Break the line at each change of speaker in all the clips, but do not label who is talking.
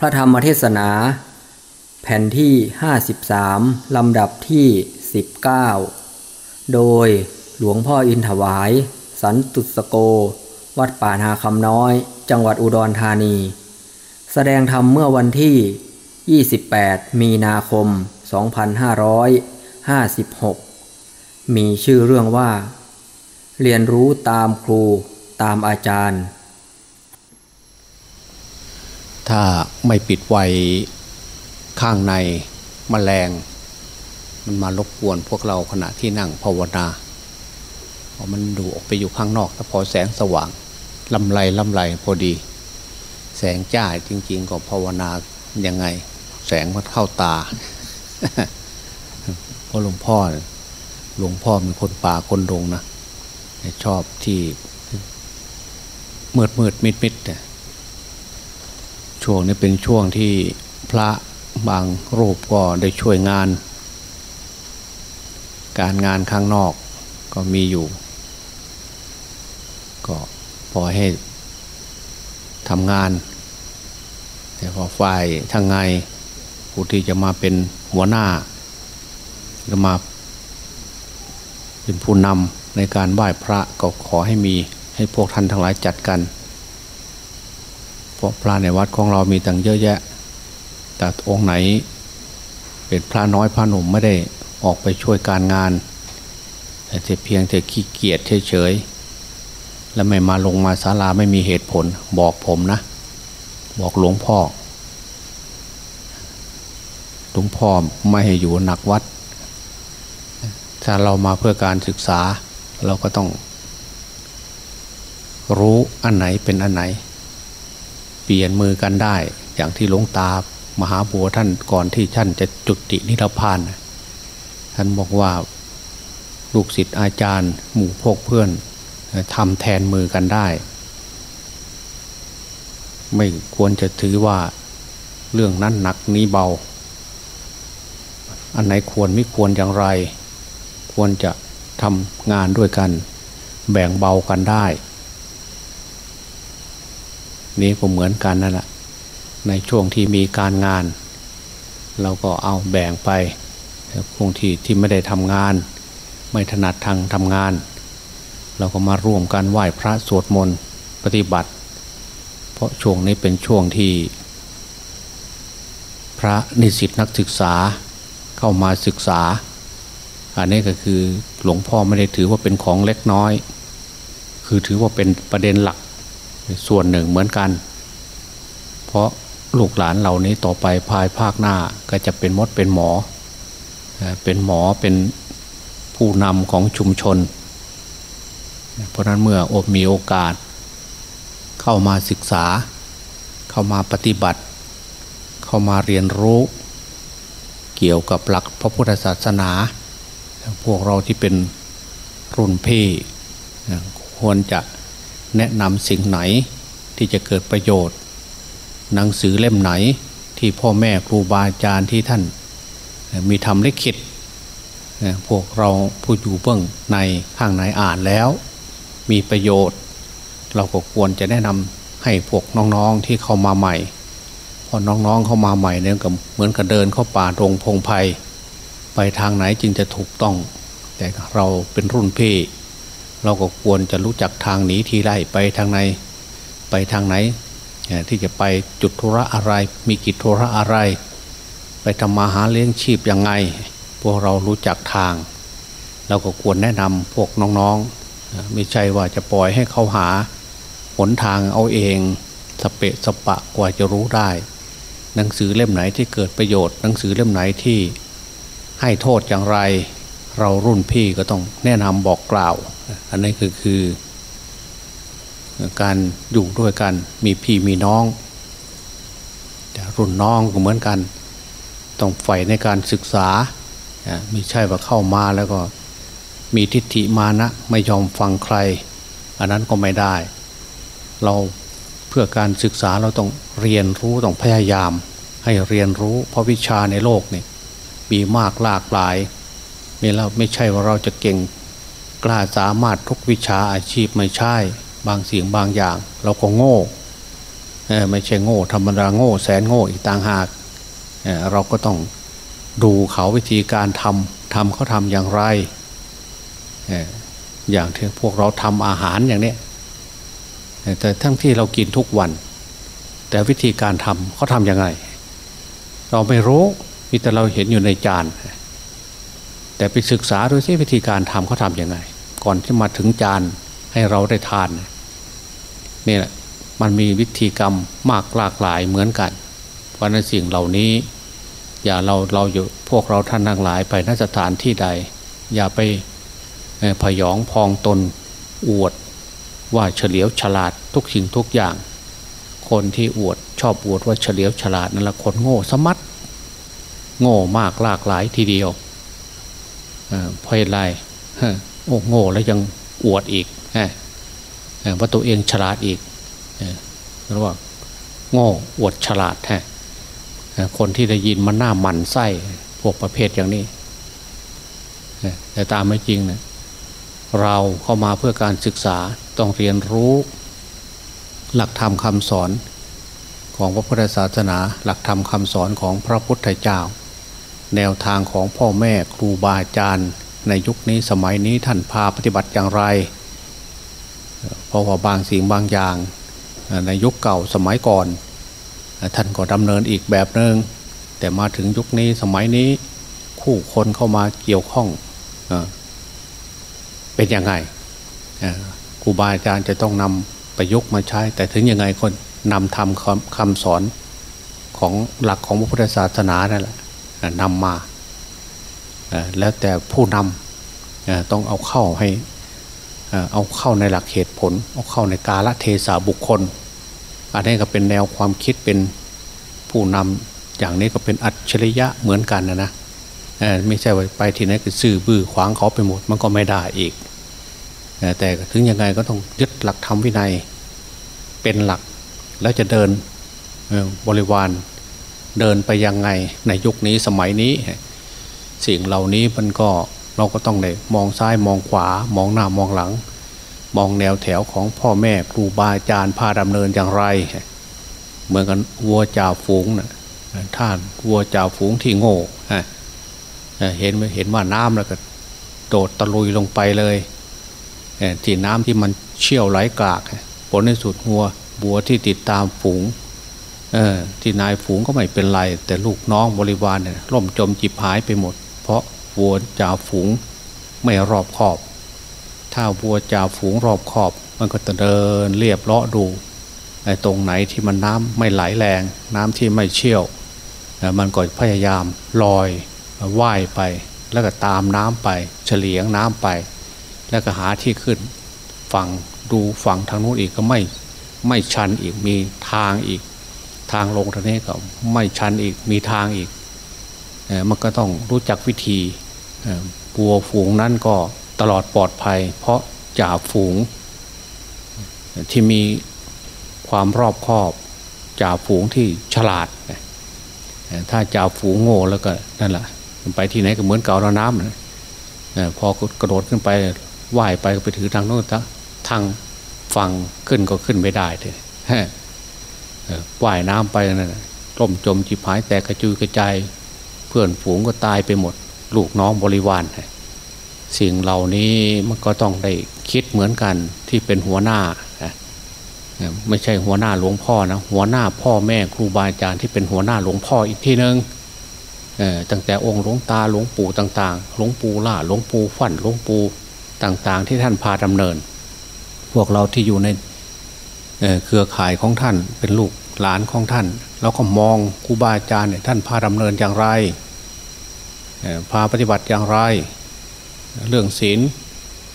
พระธรรมเทศนา แผ่นที่ 53 ลำดับที่ 19 โดยหลวงพ่ออินถวาย สันตุสโก วัดป่านาคำน้อย จังหวัดอุดรธานี แสดงธรรมเมื่อวันที่ 28 มีนาคม 2556 มีชื่อเรื่องว่า เรียนรู้ตามครูตามอาจารย์
ถ้าไม่ปิดไว้ข้างในมแมลง มันมารบกวนพวกเราขณะที่นั่งภาวนาพอมันดูออกไปอยู่ข้างนอกถ้าพอแสงสว่างลำไรลำไรพอดี แสงจ้าจริง ๆ ก็ภาวนายังไง แสงมันเข้าตาเพราะหลวงพ่อหลวงพ่อเป็นคนป่าคนดงนะชอบที่มืดมืดมิดมิดเนี่ย ช่วงนี้เป็นช่วงที่พระบางรูปก็ได้ช่วยงาน การงานข้างนอกก็มีอยู่ ก็พอให้ทำงาน แต่พอฝ่ายทางไงผู้ที่จะมาเป็นหัวหน้าจะมาเป็นผู้นำในการไหว้พระก็ขอให้มีให้พวกท่านทั้งหลายจัดกัน เพราะพระในวัดของเรามีตั้งเยอะแยะ แต่องค์ไหน เป็นพระน้อยพระหนุ่มไม่ได้ออกไปช่วยการงาน แต่เพียงแต่ขี้เกียจเฉยๆแล้วไม่มาลงมาศาลาไม่มีเหตุผลบอกผมนะ บอกหลวงพ่อหลวงพ่อไม่ให้อยู่หนักวัด ถ้าเรามาเพื่อการศึกษาเราก็ต้องรู้อันไหนเป็นอันไหน เปลี่ยนมือกันได้ อย่างที่หลวงตามหาบัวท่านก่อนที่ท่านจะจุตินิพพาน ท่านบอกว่าลูกศิษย์อาจารย์ หมู่พกเพื่อนทำแทนมือกันได้ ไม่ควรจะถือว่าเรื่องนั้นหนักนี้เบา อันไหนควรไม่ควรอย่างไร ควรจะทำงานด้วยกัน แบ่งเบากันได้ นี้ก็เหมือนกันนั่นแหละในช่วงที่มีการงาน เราก็เอาแบ่งไปคงที่ที่ไม่ได้ทำงาน ไม่ถนัดทางทำงาน เราก็มาร่วมกันไหว้พระสวดมนต์ปฏิบัติ เพราะช่วงนี้เป็นช่วงที่ พระนิสิตนักศึกษาเข้ามาศึกษา อันนี้ก็คือหลวงพ่อไม่ได้ถือว่าเป็นของเล็กน้อย คือถือว่าเป็นประเด็นหลัก ส่วนหนึ่งเหมือนกัน เพราะลูกหลานเหล่านี้ต่อไปภายภาคหน้าก็จะเป็นมดเป็นหมอ เป็นหมอเป็นผู้นำของชุมชน เพราะนั้นเมื่ออบมีโอกาส เข้ามาศึกษา เข้ามาปฏิบัติ เข้ามาเรียนรู้ เกี่ยวกับหลักพระพุทธศาสนา พวกเราที่เป็นรุ่นพี่ควรจะ แนะนำสิ่งไหนที่จะเกิดประโยชน์ หนังสือเล่มไหนที่พ่อแม่ครูบาอาจารย์ที่ท่าน มีทำเลขิตพวกเราผู้อยู่เบื้องในข้างในอ่านแล้ว มีประโยชน์ เราก็ควรจะแนะนำให้พวกน้องๆที่เข้ามาใหม่พอน้องๆเข้ามาใหม่เนี่ยก็เหมือนกับเดินเข้าป่าตรงพงไพ่ไปทางไหนจึงจะถูกต้อง แต่เราเป็นรุ่นพี่ เราก็ควรจะรู้จักทางหนีทีไล่ไปทางไหนไปทางไหน ที่จะไปจุดธุระอะไร มีกิจธุระอะไร ไปทำมาหาเลี้ยงชีพยังไง พวกเรารู้จักทาง เราก็ควรแนะนำพวกน้องๆไม่ใช่ว่าจะปล่อยให้เขาหาหนทางเอาเองสเปะสปะกว่าจะรู้ได้ หนังสือเล่มไหนที่เกิดประโยชน์ หนังสือเล่มไหนที่ให้โทษอย่างไร เรารุ่นพี่ก็ต้องแนะนำบอกกล่าว อันนี้คือคือการอยู่ด้วยกันมีพี่มีน้องแต่รุ่นน้องก็เหมือนกัน ต้องใฝ่ในการศึกษาไม่ใช่ว่าเข้ามาแล้วก็มีทิฏฐิมานะไม่ยอมฟังใคร อันนั้นก็ไม่ได้ เราเพื่อการศึกษาเราต้องเรียนรู้ต้องพยายาม ให้เรียนรู้เพราะวิชาในโลกนี่มีมากหลากหลายไม่เราไม่ใช่ว่าเราจะเก่ง กล้าสามารถทุกวิชาอาชีพไม่ใช่ บางสิ่งบางอย่าง เราก็โง่ไม่ใช่โง่ ธรรมดาโง่แสนโง่อีกต่างหากเเราก็ต้องดูเขาวิธีการทำทำเขาทำอย่างไร อย่างที่พวกเราทำอาหารอย่างนี้แต่ทั้งที่เรากินทุกวัน แต่วิธีการทำเขาทำยังไง เราไม่รู้มีแต่เราเห็นอยู่ในจาน แต่ไปศึกษาดูซิวิธีการทำเขาทำยังไง ก่อนที่มาถึงจานให้เราได้ทานนี่แหละมันมีวิธีกรรมมากหลากหลายเหมือนกันเพราะนั้นสิ่งเหล่านี้ อย่าเราเราอยู่พวกเราท่านทั้งหลายไปนสถานที่ใด อย่าไปพยองพองตนอวด ว่าเฉลียวฉลาดทุกสิ่งทุกอย่าง คนที่อวดชอบอวดว่าเฉลียวฉลาดนั่นแหละคนโง่สมัดโง่มากหลากหลายทีเดียว เพราะอะไรโอ้โง่แล้วยังอวดอีกว่าตัวเองฉลาดอีกเรียกว่า โง่อวดฉลาดฮะคนที่ได้ยินมันหน้ามันไส้พวกประเภทอย่างนี้แต่ตามไม่จริงนะเราเข้ามาเพื่อการศึกษาต้องเรียนรู้ หลักธรรมคำสอนของพระพุทธศาสนา หลักธรรมคำสอนของพระพุทธเจ้า แนวทางของพ่อแม่ครูบาอาจารย์ ในยุคนี้สมัยนี้ท่านพาปฏิบัติอย่างไร เพราะว่าบางสิ่งบางอย่าง ในยุคเก่าสมัยก่อน ท่านก็ดำเนินอีกแบบหนึง่งแต่มาถึงยุคนี้สมัยนี้คู่คนเข้ามาเกี่ยวข้องเป็นยังไงครูบาอาจารย์จะต้องนำประยุกต์มาใช้ แต่ถึงยังไงคนนำทำคำสอนของหลักของพระพุทธศาสนานั่นแหละ นำมาแล้วแต่ผู้นำต้องเอาเข้าให้เอาเข้าในหลักเหตุผล เอาเข้าในกาลเทศะบุคคล อันนี้ก็เป็นแนวความคิดเป็นผู้นำอย่างนี้ก็เป็นอัจฉริยะเหมือนกันนะนะไม่ใช่ว่าไปที่ไหนก็ซื่อบื้อขวางเขาไปหมดมันก็ไม่ได้อีก แต่ถึงยังไงก็ต้องยึดหลักธรรมวินัยเป็นหลักแล้วจะเดินบริวาร เดินไปยังไงในยุคนี้สมัยนี้ สิ่งเหล่านี้มันก็เราก็ต้องเลยมองซ้ายมองขวามองหน้ามองหลัง มองแนวแถวของพ่อแม่ครูบาอาจารย์พาดำเนินอย่างไรเหมือนกันวัวจ่าฝูงนะท่านวัวจ่าฝูงที่โง่เห็นเห็นว่าน้ำแล้วก็โดดตะลุยลงไปเลยที่น้ำที่มันเชี่ยวไหลกากผลในสุดวัวบัวที่ติดตามฝูง ที่นายฝูงก็ไม่เป็นไร แต่ลูกน้องบริวารเนี่ยล่มจมจิบหายไปหมด เพราะวัวจ่าฝูงไม่รอบขอบ ถ้าวัวจ่าฝูงรอบขอบ มันก็จะเดินเรียบเลาะดูไอ้ตรงไหนที่มันน้ำไม่ไหลแรง น้ำที่ไม่เชี่ยวมันก็พยายามลอยว่ายไป แล้วก็ตามน้ำไปเฉลียงน้ำไป แล้วก็หาที่ขึ้นฝั่งดูฝั่งทางนู้นอีกก็ไม่ไม่ชันอีกมีทางอีก ทางลงทางนี้ก็ไม่ชันอีกมีทางอีกมันก็ต้องรู้จักวิธีวัวฝูงนั้นก็ตลอดปลอดภัย เพราะจ่าฝูง ที่มีความรอบคอบจ่าฝูงที่ฉลาด ถ้าจ่าฝูงโง่แล้วก็นั่นแหละไปที่ไหนก็เหมือนเก่าเราน้ำนะพอกระโดดขึ้นไปว่ายไปก็ไปถือทางโน้นทางฝั่งขึ้นก็ขึ้นไม่ได้เลย ว่ายน้ำไปนั่นล่มจมจีพายแตกกระจุยกระจายเพื่อนฝูงก็ตายไปหมด ลูกน้องบริวารสิ่งเหล่านี้มันก็ต้องได้คิดเหมือนกันที่เป็นหัวหน้าไม่ใช่หัวหน้าหลวงพ่อนะหัวหน้าพ่อแม่ครูบาอาจารย์ที่เป็นหัวหน้าหลวงพ่ออีกที่หนึ่งตั้งแต่องค์หลวงตาหลวงปู่ต่างๆหลวงปู่ล่าหลวงปู่ฟันหลวงปู่ต่างๆ ที่ท่านพาดำเนิน พวกเราที่อยู่ในเครือข่ายของท่านเป็นลูก หลานของท่าน เราก็มองครูบาอาจารย์เนี่ยท่านพาดำเนินอย่างไรพาปฏิบัติอย่างไร เรื่องศีล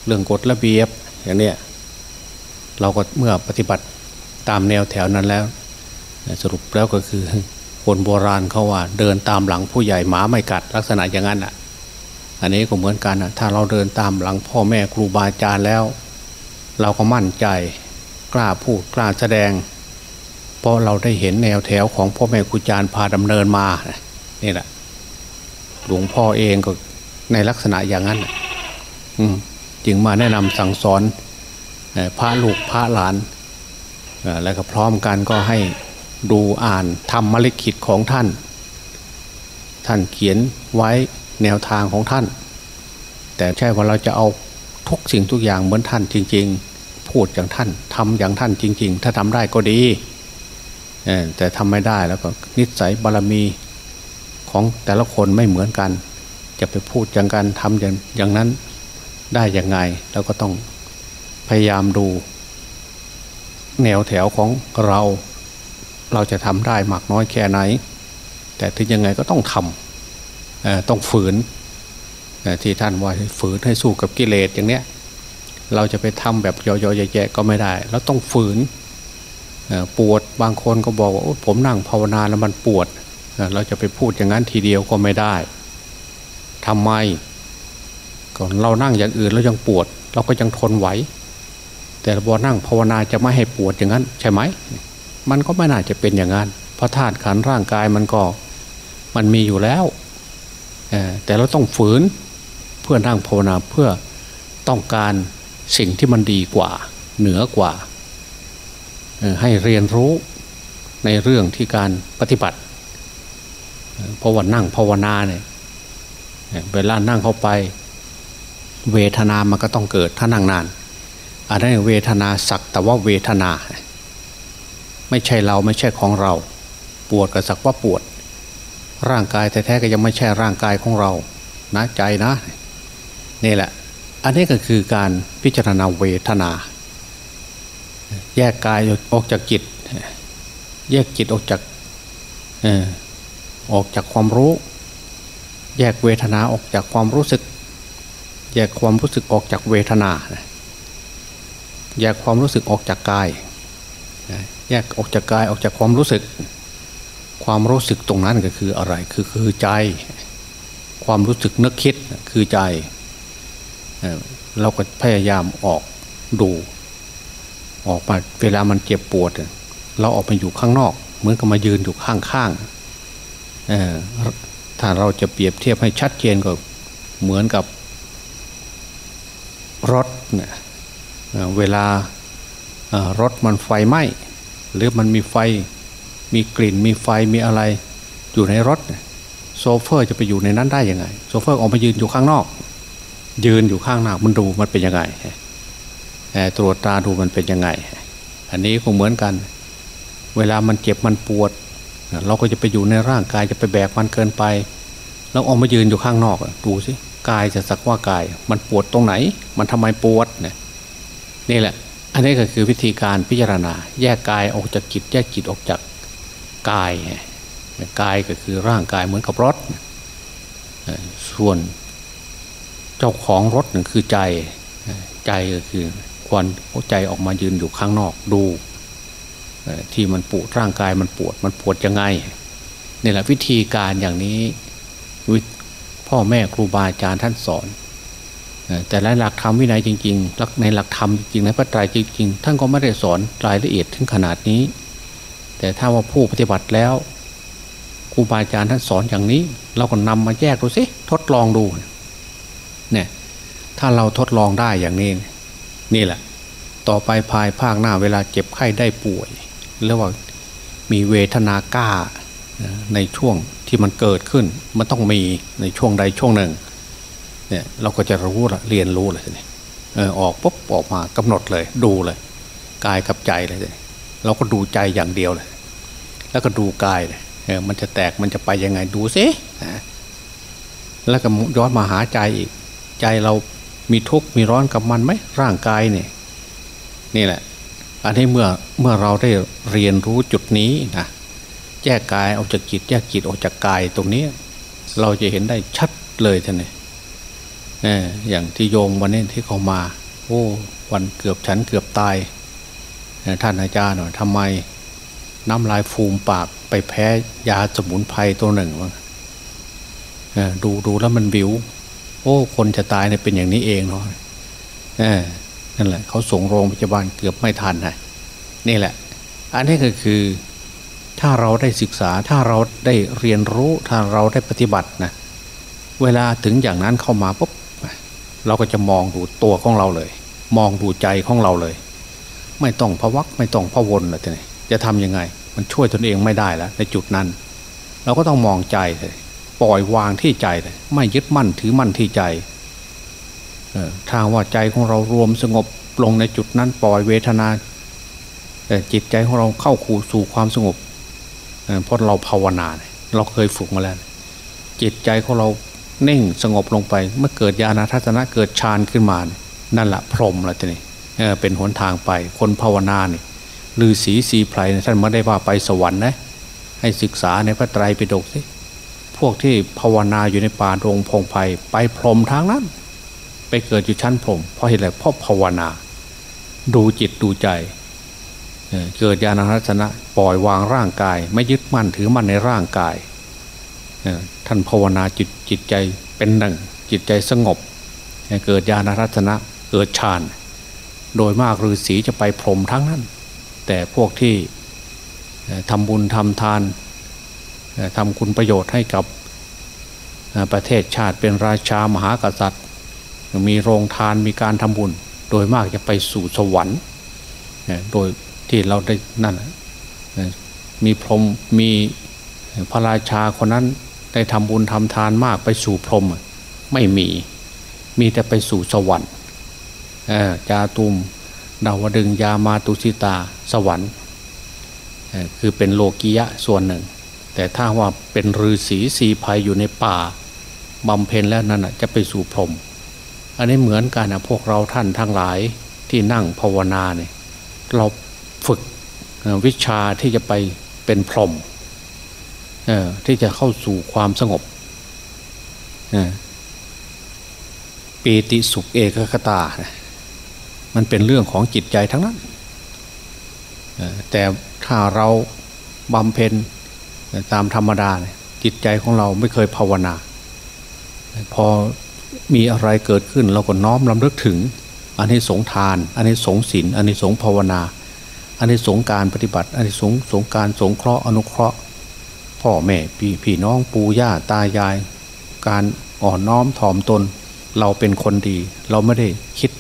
เรื่องกฎระเบียบอย่างเนี้ยเราก็เมื่อปฏิบัติตามแนวแถวนั้นแล้ว สรุปแล้วก็คือคนโบราณเขาว่า เดินตามหลังผู้ใหญ่หมาไม่กัดลักษณะอย่างนั้นอะ อันนี้ก็เหมือนกันอะถ้าเราเดินตามหลังพ่อแม่ครูบาอาจารย์แล้ว เราก็มั่นใจกล้าพูดกล้าแสดง เพราะเราได้เห็นแนวแถวของพ่อแม่ครูอาจารย์พาดำเนินมานี่แหละหลวงพ่อเองก็ในลักษณะอย่างนั้นจึงมาแนะนำสั่งสอนพระลูกพระหลานแล้วก็พร้อมกันก็ให้ดูอ่านทำมลิขิตของท่าน ท่านเขียนไว้แนวทางของท่าน แต่ใช่ว่าเราจะเอาทุกสิ่งทุกอย่างเหมือนท่านจริง ๆ พูดอย่างท่านทำอย่างท่านจริง ๆ ถ้าทำได้ก็ดี แต่ทำไม่ได้แล้วก็นิสัยบารมีของแต่ละคนไม่เหมือนกัน จะไปพูดอย่างกันทำอย่างอย่างนั้นได้ยังไงแล้วก็ต้องพยายามดู แนวแถวของเรา เราจะทำได้มากน้อยแค่ไหน แต่ถึงยังไงก็ต้องทำต้องฝืนที่ท่านว่าฝืนให้สู้กับกิเลสอย่างเนี้ยเราจะไปทำแบบย่อๆแย่ๆก็ไม่ได้ แล้วต้องฝืน ปวดบางคนก็บอกว่าผมนั่งภาวนาแล้วมันปวด เราจะไปพูดอย่างนั้นทีเดียวก็ไม่ได้ทำไมก่อนเรานั่งอย่างอื่นแล้วยังปวด เราก็ยังทนไหว แต่พอนั่งภาวนาจะไม่ให้ปวดอย่างนั้น ใช่ไหม มันก็ไม่น่าจะเป็นอย่างนั้นเพราะธาตุขันร่างกายมันก็มันมีอยู่แล้วแต่เราต้องฝืนเพื่อนั่งภาวนาเพื่อต้องการสิ่งที่มันดีกว่า เหนือกว่า ให้เรียนรู้ในเรื่องที่การปฏิบัติเพราะว่านั่งภาวนาเนี่ยเวลานั่งเข้าไป เวทนามันก็ต้องเกิดถ้านั่งนานอันนั้นเวทนาสักแต่ว่าเวทนา ไม่ใช่เราไม่ใช่ของเรา ปวดก็สักว่าปวด ร่างกายแท้ๆก็ยังไม่ใช่ร่างกายของเรานะใจนะ นี่แหละ อันนี้ก็คือการพิจารณาเวทนา แยกกายออกจากจิต แยกจิตออกจากออกจากความรู้ แยกเวทนาออกจากความรู้สึก แยกความรู้สึกออกจากเวทนา แยกความรู้สึกออกจากกาย แยกออกจากกายออกจากความรู้สึก ความรู้สึกตรงนั้นก็คืออะไร คือคือใจ ความรู้สึกนึกคิดคือใจ เราก็พยายามออกดู ออกมาเวลามันเจ็บปวด เราออกไปอยู่ข้างนอก เหมือนกับมายืนอยู่ข้างๆถ้าเราจะเปรียบเทียบให้ชัดเจนก็เหมือนกับรถเนี่ยเวลารถมันไฟไหม้หรือมันมีไฟมีกลิ่นมีไฟมีอะไรอยู่ในรถโซเฟอร์จะไปอยู่ในนั้นได้ยังไง โซเฟอร์ออกมายืนอยู่ข้างนอก ยืนอยู่ข้างหนอกมันดูมันเป็นยังไง ตรวจตาดูมันเป็นยังไง อันนี้คงเหมือนกัน เวลามันเจ็บมันปวด เราก็จะไปอยู่ในร่างกายจะไปแบกมันเกินไป แล้วออกมายืนอยู่ข้างนอกดูสิกายจะสักว่ากาย มันปวดตรงไหน มันทำไมปวดเนี่ยนี่แหละ อันนี้ก็คือวิธีการพิจารณา แยกกายออกจากจิต แยกจิตออกจากกายกายก็คือร่างกายเหมือนกับรถ ส่วนเจ้าของรถนึ่งคือใจ ใจก็คือ ควันใจออกมายืนอยู่ข้างนอกดูที่มันปวดร่างกายมันปวดมันปวดยังไงนี่แหละวิธีการอย่างนี้พ่อแม่ครูบาอาจารย์ท่านสอนแต่ในหลักธรรมวินัยจริงๆในหลักธรรมจริงๆในพระไตรจริงๆท่านก็ไม่ได้สอนรายละเอียดถึงขนาดนี้ แต่ถ้าว่าผู้ปฏิบัติแล้วครูบาอาจารย์ท่านสอนอย่างนี้ เราก็นำมาแยกดูสิทดลองดูเนี่ยถ้าเราทดลองได้อย่างนี้ นี่แหละ ต่อไปภายภาคหน้าเวลาเจ็บไข้ได้ป่วยหรือว่ามีเวทนากล้าในช่วงที่มันเกิดขึ้น มันต้องมีในช่วงใดช่วงหนึ่งเนี่ยเราก็จะรู้ละเรียนรู้เลยนี่เออออกปุ๊บออกมากำหนดเลย ดูเลยกายกับใจเลยเราก็ดูใจอย่างเดียวเลย แล้วก็ดูกายเลยเออมันจะแตกมันจะไปยังไงดูซิแล้วก็ย้อนมาหาใจอีก ใจเรา มีทุกข์มีร้อนกับมันไหมร่างกายเนี่ยนี่แหละ อันนี้เมื่อเมื่อเราได้เรียนรู้จุดนี้นะแยกกายออกจากจิตแยกจิตออกจากกายตรงนี้ เราจะเห็นได้ชัดเลยท่านเนี่ยอย่างที่โยมวันนี้ที่เขามา โอ้วันเกือบฉันเกือบตายท่านอาจารย์หน่อยทำไมน้ำลายฟูมปากไปแพ้ยาสมุนไพรตัวหนึ่งวะดูดูแล้วมันบิว โอ้ คนจะตายเนี่ยเป็นอย่างนี้เองเนาะนั่นแหละเขาส่งโรงพยาบาลเกือบไม่ทันนะนี่แหละ อันนี้ก็คือถ้าเราได้ศึกษาถ้าเราได้เรียนรู้ถ้าเราได้ปฏิบัตินะเวลาถึงอย่างนั้นเข้ามาปุ๊บเราก็จะมองดูตัวของเราเลย มองดูใจของเราเลย ไม่ต้องพวักไม่ต้องพวนเลยทีนี้จะทํำยังไง มันช่วยตนเองไม่ได้แล้วในจุดนั้น เราก็ต้องมองใจเลย ปล่อยวางที่ใจเลยไม่ยึดมั่นถือมั่นที่ใจทางว่าใจของเรารวมสงบลงในจุดนั้นปล่อยเวทนาจิตใจของเราเข้าคูสู่ความสงบเพราะเราภาวนาเราเคยฝึกมาแล้ว จิตใจของเราเน่งสงบลงไป เมื่อเกิดญาณทัศนะเกิดฌานขึ้นมา นั่นแหละพรหมละทีนี้เป็นหนทางไปคนภาวนาเนี่ยลือศีสีไพรท่านไม่ได้ว่าไปสวรรค์นะให้ศึกษาในพระไตรปิฎกสิ วกที่ภาวนาอยู่ในป่าโรงพงไพ่ไปพรหมทางนั้น ไปเกิดอยู่ชั้นพรหมเพราะเหตุอะไรเพราะภาวนา ดูจิตดูใจเกิดญาณทัศนะปล่อยวางร่างกาย ไม่ยึดมั่นถือมั่นในร่างกายท่านภาวนาจิตจิตใจเป็นหนึ่งจิตใจสงบ เกิดญาณทัศนะเกิดฌานโดยมากฤาษีจะไปพรหมทั้งนั้น แต่พวกที่ทำบุญทำทาน ทำคุณประโยชน์ให้กับประเทศชาติเป็นราชามหากษัตริย์ มีโรงทานมีการทำบุญ โดยมากจะไปสู่สวรรค์โดยที่เราได้นั่นมีพรหมมีพระราชาคนนั้นได้ทำบุญทำทานมากไปสู่พรหมไม่มีมีแต่ไปสู่สวรรค์จาตุมดาวดึงยามาตุสิตาสวรรค์คือเป็นโลกียะส่วนหนึ่ง แต่ถ้าว่าเป็นฤาษีสีภัยอยู่ในป่าบำเพ็ญแล้วนั่นจะไปสู่พรหมอันนี้เหมือนกันนะพวกเราท่านทั้งหลายที่นั่งภาวนาเนี่ยเราฝึกวิชาที่จะไปเป็นพรหมที่จะเข้าสู่ความสงบปีติสุขเอกคตา มันเป็นเรื่องของจิตใจทั้งนั้นแต่ถ้าเราบำเพ็ญ ตามธรรมดาจิตใจของเราไม่เคยภาวนา พอมีอะไรเกิดขึ้นเราก็น้อมลำลึกถึง อันนี้สงทาน อันนี้สงศีลอันนี้สงภาวนา อันนี้สงการปฏิบัติ อันนี้สงสงการสงเคราะห์อนุเคราะห์ พ่อแม่พี่พี่น้องปู่ย่าตายาย การอ่อนน้อมถ่อมตน เราเป็นคนดี เราไม่ได้คิด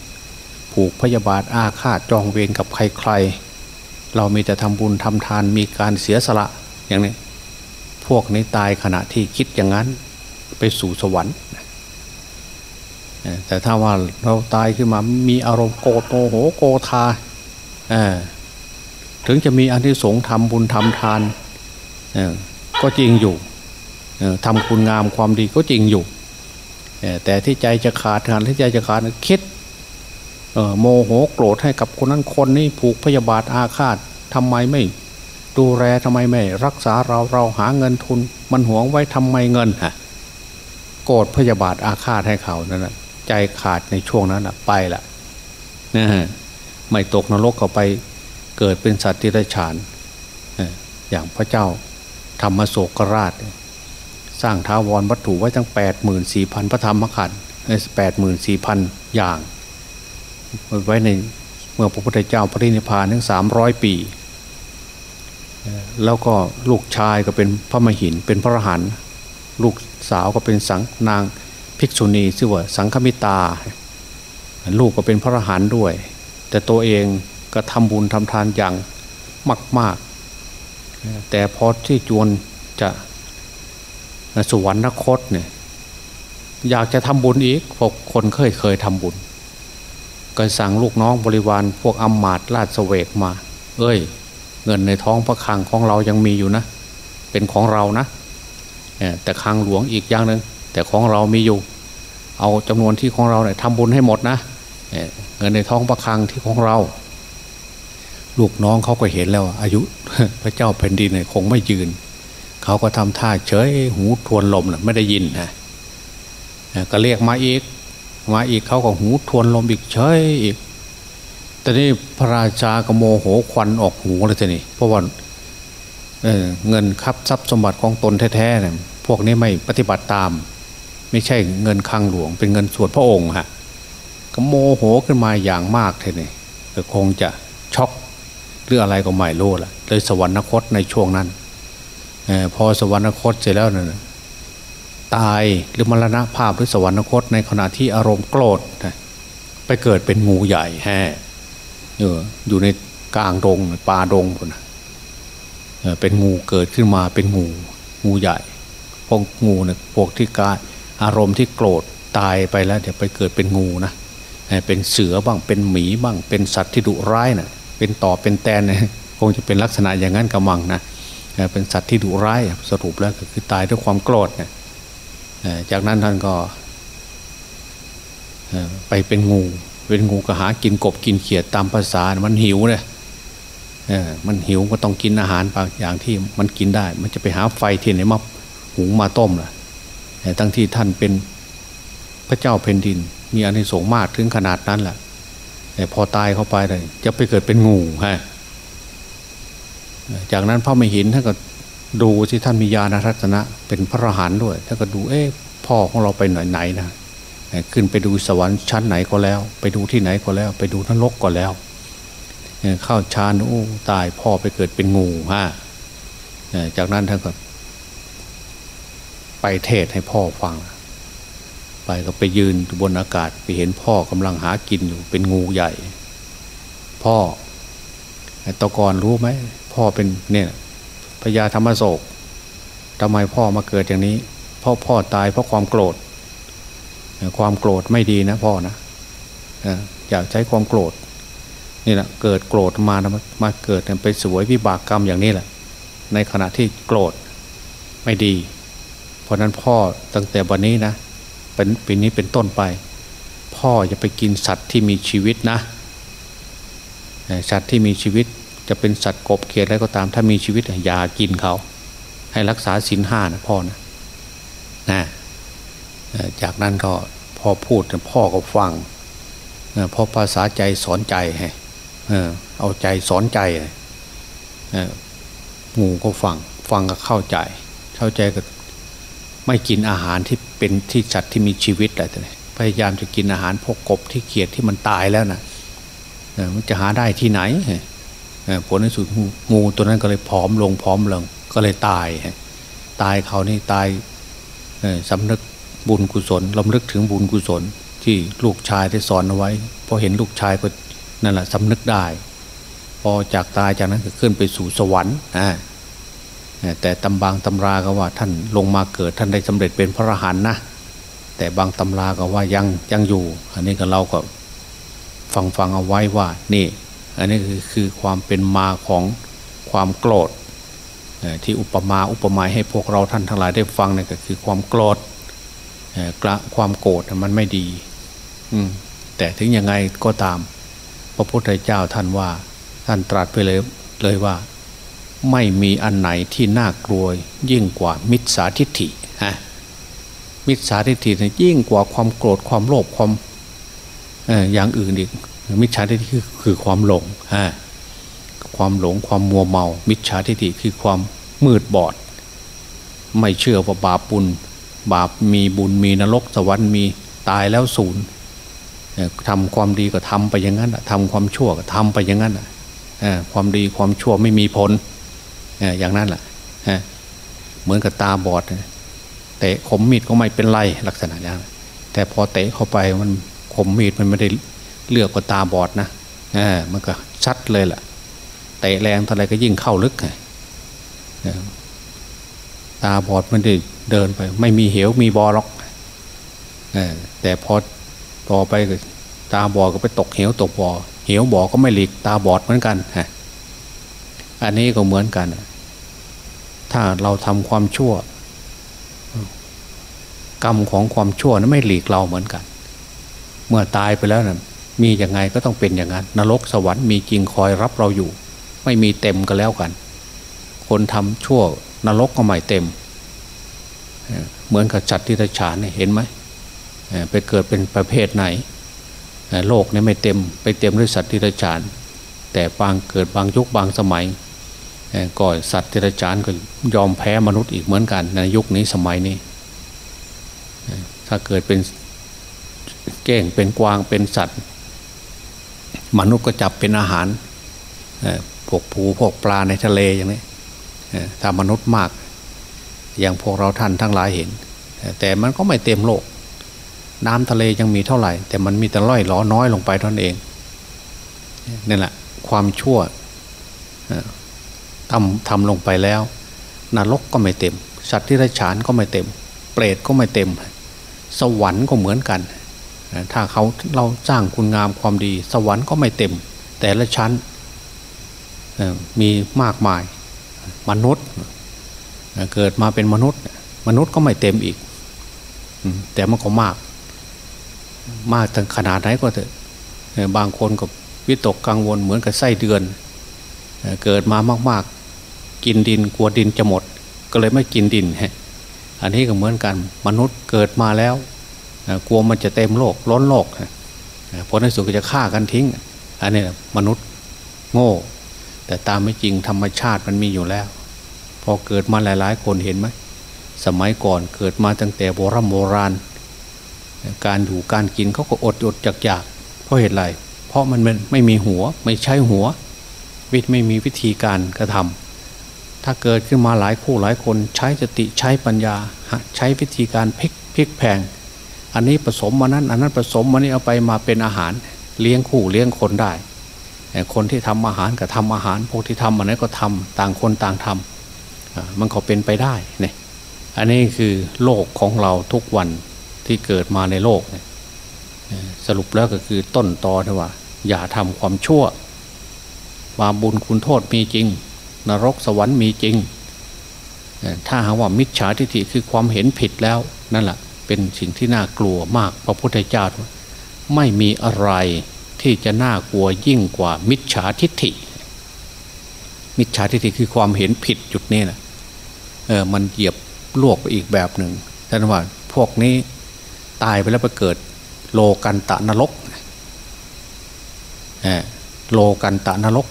ผูกพยาบาทอาฆาตจองเวรกับใครๆ เรามีแต่ทำบุญทำทานมีการเสียสละอย่างนี้ วกนี้ตายขณะที่คิดอย่างนั้น ไปสู่สวรรค์แต่ถ้าว่าเราตายขึ้นมามีอารมณ์โกรธโมโหโกธาถึงจะมีอันที่สงทำบุญทำทานก็จริงอยู่ทำคุณงามความดีก็จริงอยู่ แต่ที่ใจจะขาดงานที่ใจจะขาดคิดโมโหโกรธให้กับคนนั้นคนนี้ผูกพยาบาทอาฆาตทำไมไม่ ดูแลทำไมไม่รักษาเราเราหาเงินทุน มันหวงไว้ทำไมเงินฮะโกรธพยาบาทอาฆาตให้เขานั่นแหะใจขาดในช่วงนั้นไปละนะฮะไม่ตกนรกเขาไปเกิดเป็นสัตว์ที่ได้ฉานอย่างพระเจ้าธรรมโศกราช สร้างท้าวรวัตถุไว้ตั้งแปดหมื่นสี่พันพระธรรมขันธ์แปดหมื่นสี่พันอย่าง ไว้ในเมื่อพระพุทธเจ้าพระนิพพานถึงสามร้อยปี แล้วก็ลูกชายก็เป็นพระมหินเป็นพระรหันลูกสาวก็เป็นสังนางภิกษุณีชื่อว่าสังฆมิตา ลูกก็เป็นพระรหันด้วย แต่ตัวเองก็ทำบุญทำทานอย่างมาก ๆ แต่พอที่จวนจะสวรรคตเนี่ยอยากจะทำบุญอีกพวกคนเคยเคยทำบุญ ก็สั่งลูกน้องบริวารพวกอมมาตราชเสวกมา เอ้ย เงินในท้องพระคลังของเรายังมีอยู่นะ เป็นของเรานะแต่คลังหลวงอีกอย่างหนึ่งแต่ของเรามีอยู่ เอาจำนวนที่ของเราเนี่ยทำบุญให้หมดนะเงินในท้องพระคลังที่ของเรา ลูกน้องเขาก็เห็นแล้ว อายุพระเจ้าแผ่นดินเนี่ยคงไม่ยืน เขาก็ทำท่าเฉยหูทวนลมนะไม่ได้ยินนะก็เรียกมาอีก มาอีกเขาก็หูทวนลมอีกเฉยอีก แต่นี่พระราชากโมโหควันออกหูเลยทีนี่เพราะว่าเเงินคับทรัพย์สมบัติของตนแท้ๆเนี่ยพวกนี้ไม่ปฏิบัติตาม ไม่ใช่เงินคังหลวง เป็นเงินส่วนพระองค์ฮะก็โมโหขึ้นมาอย่างมากทีนี่ก็คงจะช็อกหรืออะไรก็ไม่รู้ละเลยสวรรคตในช่วงนั้นพอสวรรคตเสร็จแล้วนะตายหรือมรณะภาพหรือสวรรคตในขณะที่อารมณ์โกรธไปเกิดเป็นงูใหญ่แห่ อยู่ในกลางดงป่าดงคนเป็นงูเกิดขึ้นมาเป็นงูงูใหญ่พวกงูเนี่ยพวกที่กายอารมณ์ที่โกรธตายไปแล้วเดี๋ยวไปเกิดเป็นงูนะเป็นเสือบ้างเป็นหมีบ้าง เป็นสัตว์ที่ดุร้ายนะเป็นต่อเป็นแตนนะคงจะเป็นลักษณะอย่างนั้นกระมังนะเป็นสัตว์ที่ดุร้ายสรุปแล้วก็คือตายด้วยความโกรธนะจากนั้นท่านก็ไปเป็นงู เป็นงูก็หากินกบกินเขียดตามภาษา มันหิวเลยเออมันหิวก็ต้องกินอาหารบางอย่างที่มันกินได้ มันจะไปหาไฟที่ไหนมาหุงมาต้มล่ะทั้งที่ท่านเป็นพระเจ้าแผ่นดิน มีอานิสงส์มากถึงขนาดนั้นแหละแต่พอตายเข้าไปเลยจะไปเกิดเป็นงูฮะจากนั้นพระไม่เห็นท่านก็ดูที่ท่านมีญาณรัตนะ เป็นพระอรหันต์ด้วยท่านก็ดูเอ๊ะพ่อของเราไปไหนไหนนะ ขึ้นไปดูสวรรค์ชั้นไหนก็แล้ว ไปดูที่ไหนก็แล้ว ไปดูนรกก็แล้วเข้าฌานโอ้ตายพ่อไปเกิดเป็นงูฮะจากนั้นท่านก็ไปเทศให้พ่อฟัง ไปก็ไปยืนบนอากาศไปเห็นพ่อกำลังหากินอยู่เป็นงูใหญ่ พ่อตะกอนรู้ไหมพ่อเป็นเนี่ยพญาธรรมโศกทำไมพ่อมาเกิดอย่างนี้พ่อพ่อตายเพราะความโกรธ ความโกรธไม่ดีนะพ่อนะอยากใช้ความโกรธนี่แหละเกิดโกรธมามาเกิดไปสวยวิบากกรรมอย่างนี้แหละ ในขณะที่โกรธไม่ดี เพราะนั้นพ่อตั้งแต่วันนี้นะเป็นปีนี้เป็นต้นไป พ่อจะไปกินสัตว์ที่มีชีวิตนะสัตว์ที่มีชีวิตจะเป็นสัตว์กบเขียดอะไรก็ตามถ้ามีชีวิตอย่ากินเขา ให้รักษาศีลห้านะพ่อนะ จากนั้นก็พอพูดพ่อก็ฟังพอภาษาใจสอนใจให้เอาใจสอนใจงูก็ฟังฟังก็เข้าใจ เข้าใจก็ไม่กินอาหารที่เป็นที่สัตว์ที่มีชีวิตอะไรพยายามจะกินอาหารพวกกบที่เกียดที่มันตายแล้วนะมันจะหาได้ที่ไหนผลในสุดงูตัวนั้นก็เลยผอมลงผอมลงก็เลยตายตายเขานี่ตายสำนึก บุญกุศลลำลึกถึงบุญกุศลที่ลูกชายได้สอนเอาไว้พอเห็นลูกชายก็นั่นแหละสำนึกได้ พอจากตายจากนั้นก็ขึ้นไปสู่สวรรค์แต่ตำบางตำราก็ว่าท่านลงมาเกิดท่านได้สำเร็จเป็นพระอรหันต์นะแต่บางตำราก็ว่ายังยังอยู่ อันนี้ก็เราก็ฟังฟังเอาไว้ว่านี่ อันนี้คือคือความเป็นมาของความโกรธที่อุปมาอุปไมยให้พวกเราท่านทั้งหลายได้ฟังนี่ก็คือความโกรธ กระความโกรธมันไม่ดี อืแต่ถึงยังไงก็ตาม พระพุทธเจ้าท่านว่า ท่านตรัสไปเลยเลยว่า ไม่มีอันไหนที่น่ากลัวยิ่งกว่ามิจฉาทิฏฐิฮะมิจฉาทิฏฐิเนี่ยยิ่งกว่าความโกรธความโลภความเอออย่างอื่นอีกมิจฉาทิฏฐิคือคือความหลงฮะความหลงความมัวเมา มิจฉาทิฏฐิคือความมืดบอด ไม่เชื่อว่าบาปบุญ บาปมีบุญมีนรกสวรรค์มีตายแล้วศูนย์ทำความดีก็ทำไปอย่างนั้นทำความชั่วก็ทำไปอย่างนั้นความดีความชั่วไม่มีผลอย่างนั้นแหละเหมือนกับตาบอดเตะขมมีดก็ไม่เป็นไรลักษณะอย่างแต่พอเตะเข้าไปมันขมมีดมันไม่ได้เลือกกับตาบอดนะมันก็ชัดเลยแหละเตะแรงเท่าไรก็ยิ่งเข้าลึกตาบอดมันได้ เดินไป ไม่มีเหวมีบอหรอกแต่พอต่อไปตาบอดก็ไปตกเหวตกบอ่อเหวบ่อก็ไม่หลีกตาบอดเหมือนกันฮอันนี้ก็เหมือนกัน ถ้าเราทำความชั่ว กรรมของความชั่วนั้นไม่หลีกเราเหมือนกัน เมื่อตายไปแล้วนะมีอย่างไงก็ต้องเป็นอย่างนั้น นรกสวรรค์มีจริงคอยรับเราอยู่ ไม่มีเต็มก็แล้วกัน คนทำชั่วนรกก็ไม่เต็ม เหมือนกับจัดที่ตฉานเห็นไหมไปเกิดเป็นประเภทไหน โลกนี้ไม่เต็มไปเต็มด้วยสัตว์ที่ระจาน แต่บางเกิดบางยุคบางสมัยก่อนสัตว์ที่ระจานก็ยอมแพ้มนุษย์อีกเหมือนกันในยุคนี้สมัยนี้ ถ้าเกิดเป็นเก้งเป็นกวางเป็นสัตว์ มนุษย์ก็จับเป็นอาหารพวกผูพวกปลาในทะเลอย่างนี้ถ้ามนุษย์มาก อย่างพวกเราท่านทั้งหลายเห็น แต่มันก็ไม่เต็มโลก น้ำทะเลยังมีเท่าไหร่ แต่มันมีแต่ล่อยล้อน้อยลงไปเท่านั้นเองนี่แหละความชั่วทำทำลงไปแล้วนรกก็ไม่เต็ม สัตว์ที่ไรฉานก็ไม่เต็ม เปรตก็ไม่เต็ม สวรรค์ก็เหมือนกัน ถ้าเขาเราสร้างคุณงามความดี สวรรค์ก็ไม่เต็ม แต่ละชั้นมีมากมายมนุษย์ เกิดมาเป็นมนุษย์ มนุษย์ก็ไม่เต็มอีกแต่มันก็มาก มากถึงขนาดไหนก็เถอะบางคนก็วิตกกังวลเหมือนกับไส้เดือน เกิดมามาก ๆ กินดินกลัวดินจะหมด ก็เลยไม่กินดินฮะอันนี้ก็เหมือนกันมนุษย์เกิดมาแล้วกลัวมันจะเต็มโลกล้นโลกผลในสุดก็จะฆ่ากันทิ้ง อันนี้มนุษย์โง่ แต่ตามไม่จริงธรรมชาติมันมีอยู่แล้ว พอเกิดมาหลายๆ คนเห็นไหมสมัยก่อนเกิดมาตั้งแต่โบราณโบราณ การอยู่การกินเขาก็อดอดจากอยากเพราะเหตุไร เพราะมันไม่มีหัวไม่ใช่หัว วิทไม่มีวิธีการกระทำถ้าเกิดขึ้นมาหลายคู่หลายคนใช้สติใช้ปัญญาใช้วิธีการพลิกพลิกแพง อันนี้ผสมมานั้นอันนั้นผสมมานี้เอาไปมาเป็นอาหารเลี้ยงคู่เลี้ยงคนได้คนที่ทำอาหารก็ทำอาหารพวกที่ทำอันนั้นก็ทำต่างคนต่างทำ มันก็เป็นไปได้เนี่ยอันนี้คือโลกของเราทุกวันที่เกิดมาในโลกเนี่ยสรุปแล้วก็คือต้นตอที่ว่า อย่าทำความชั่วบาบุญคุณโทษมีจริง นรกสวรรค์มีจริง ถ้าหาว่ามิจฉาทิฏฐิคือความเห็นผิดแล้วนั่นแหละเป็นสิ่งที่น่ากลัวมากพระพุทธเจ้าไม่มีอะไรที่จะน่ากลัวยิ่งกว่ามิจฉาทิฏฐิ มิจฉาทิฏฐิคือความเห็นผิดจุดนี้แหละ เออมันเหยียบลวกไปอีกแบบหนึ่งท่านว่าพวกนี้ตายไปแล้วไปเกิด โลกันตะนรกโลกันตะนรก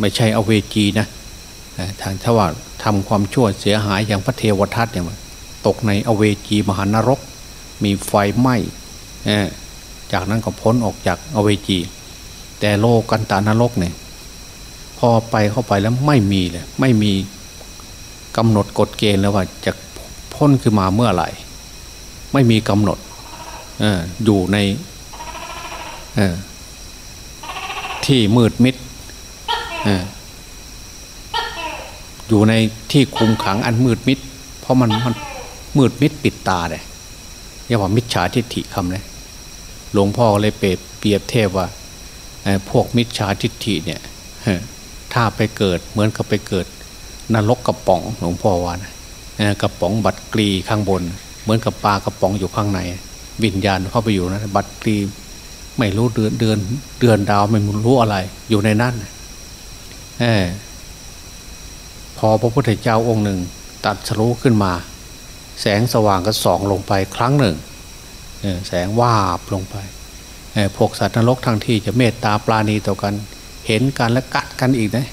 ไม่ใช่อเวจีนะทางถ้าว่าทำความชั่วเสียหายอย่างพระเทวทัตเนี่ยตกในอเวจีมหานรก มีไฟไหม้จากนั้นก็พ้นออกจากอเวจี แต่โลกันตานรกเนี่ยพอไปเข้าไปแล้วไม่มีเลยไม่มี กำหนดกฎเกณฑ์แล้วว่าจะพ้นขึ้นมาเมื่อไหร่ ไม่มีกำหนดออยู่ในที่มืดมิดอยู่ในที่คุมขังอันมืดมิด เพราะมันมันมืดมิดปิดตาเลยเรียกว่ามิจฉาทิฏฐิคำนี้หลวงพ่อเลยเปรียบเปรียบเทพว่าพวกมิจฉาทิฏฐิเนี่ยถ้าไปเกิดเหมือนกับไปเกิด นรกกระป๋องหลวงพ่อว่านะกระป๋องบัตรกรีข้างบน เหมือนกับปลากระป๋องอยู่ข้างใน วิญญาณเข้าไปอยู่นะบัตรกรีไม่รู้เดือนเดือนเดือนดาวไม่รู้อะไร อยู่ในนั้นอพอพระพุทธเจ้าองค์หนึ่ง ตัดสรู้ขึ้นมา แสงสว่างก็ส่องลงไปครั้งหนึ่งแสงวาบลงไปพวกสัตว์นรกทั้งที่จะเมตตาปราณีต่อกัน เห็นกันและกัดกันอีกนะ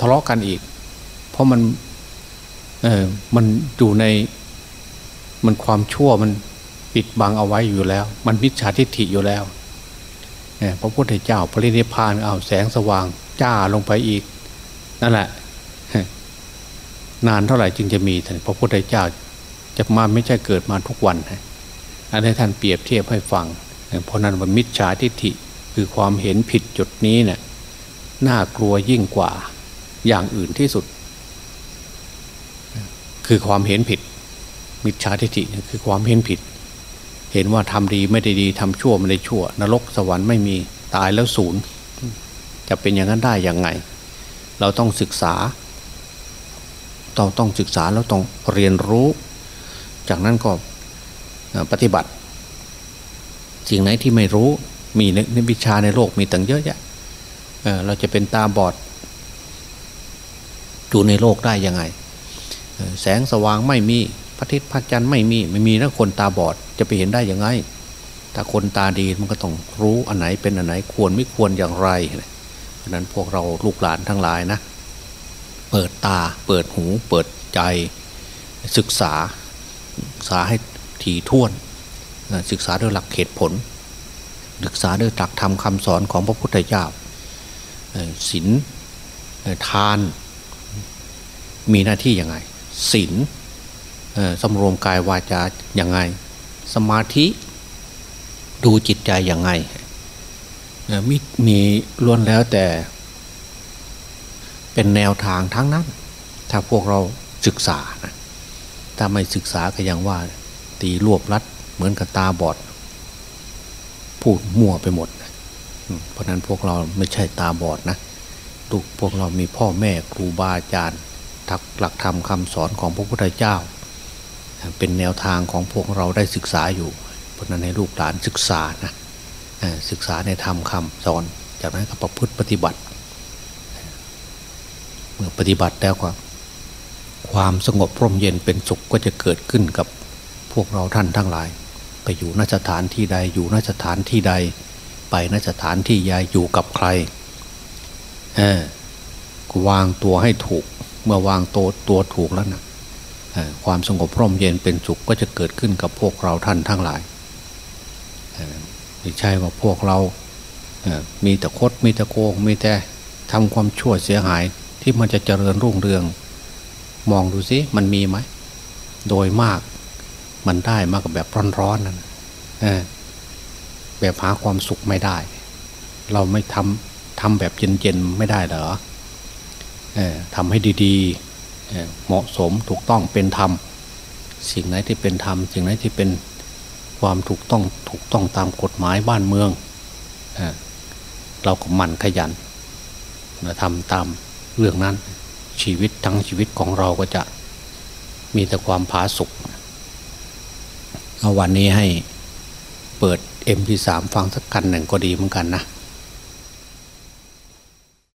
ทะเลาะกันอีก เพราะมันเออมันอยู่ในมันความชั่วมันปิดบังเอาไว้อยู่แล้ว มันมิจฉาทิฏฐิอยู่แล้วเนี่ยพระพุทธเจ้าปรินิพานเอาแสงสว่าง จ้าลงไปอีก นั่นแหละนานเท่าไหร่จึงจะมีท่านพระพุทธเจ้าจะมาไม่ใช่เกิดมาทุกวันอันนี้ท่านเปรียบเทียบให้ฟัง เพราะนั้นว่ามิจฉาทิฏฐิคือความเห็นผิดจุดนี้เนะี่ยน่ากลัวยิ่งกว่าอย่างอื่นที่สุด คือความเห็นผิด มิจฉาทิฏฐิคือความเห็นผิด เห็นว่าทำดีไม่ได้ดีทำชั่วไม่ได้ชั่ว นรกสวรรค์ไม่มีตายแล้วศูนย์จะเป็นอย่างนั้นได้อย่างไง เราต้องศึกษาต้องต้องศึกษาแล้วต้องเรียนรู้ จากนั้นก็ปฏิบัติ สิ่งไหนที่ไม่รู้มีในวิชาในโลกมีตั้งเยอะแยะเราจะเป็นตาบอดอยู่ในโลกได้ยังไง แสงสว่างไม่มีพระอาทิตย์พระจันทร์ไม่มีไม่มีนะคนตาบอดจะไปเห็นได้ยังไง ถ้าคนตาดีมันก็ต้องรู้อันไหนเป็นอันไหนควรไม่ควรอย่างไร เพราะนั้นพวกเราลูกหลานทั้งหลายนะ เปิดตาเปิดหูเปิดใจศึกษาศึกษาให้ถี่ถ้วนศึกษาด้วยหลักเหตุผล ศึกษาด้วยหลักธรรมคำสอนของพระพุทธเจ้าศีลทานมีหน้าที่ยังไง ศีลสำรวมกายวาจาอย่างไง สมาธิดูจิตใจอย่างไงมมีล้วนแล้วแต่ เป็นแนวทางทั้งนั้น ถ้าพวกเราศึกษานะถ้าไม่ศึกษาก็ยังว่า ตีรวบรัดเหมือนกับตาบอด พูดมั่วไปหมดนะเพราะฉะนั้นพวกเราไม่ใช่ตาบอดนะทุกพวกเรามีพ่อแม่ครูบาอาจารย์ ทักหลักธรรมคำสอนของพระพุทธเจ้า เป็นแนวทางของพวกเราได้ศึกษาอยู่ เพราะนั้นให้ลูกหลานศึกษานะศึกษาในธรรมคำสอน จากนั้นก็ประพฤติปฏิบัติ เมื่อปฏิบัติแล้วก็ความสงบร่มเย็นเป็นสุขก็จะเกิดขึ้นกับพวกเราท่านทั้งหลาย ไปอยู่นสถานที่ใดอยู่นสถานที่ใด ไปนสถานที่ใดอยู่กับใครวางตัวให้ถูก เมื่อวางตัวตัวถูกแล้วนะความสงบร่มเย็นเป็นสุขก็จะเกิดขึ้นกับพวกเราท่านทั้งหลายอ่อไม่ใช่ว่าพวกเรามีแต่คดมีแต่โกงมีแต่ทำความชั่วเสียหายที่มันจะเจริญรุ่งเรือง มองดูสิมันมีไหม โดยมากมันได้มากกับแบบร้อนๆนั่นแบบหาความสุขไม่ได้ เราไม่ทำทำแบบเย็นๆไม่ได้เหรอ ทำให้ดีๆ เหมาะสมถูกต้องเป็นธรรม สิ่งไหนที่เป็นธรรม สิ่งไหนที่เป็นความถูกต้องถูกต้องตามกฎหมายบ้านเมือง เราก็มั่นขยันทำตามเรื่องนั้นชีวิตทั้งชีวิตของเราก็จะมีแต่ความผาสุกเอาวันนี้ให้เปิด MP3 ฟังสักกันหนึ่งก็ดีเหมือนกันนะ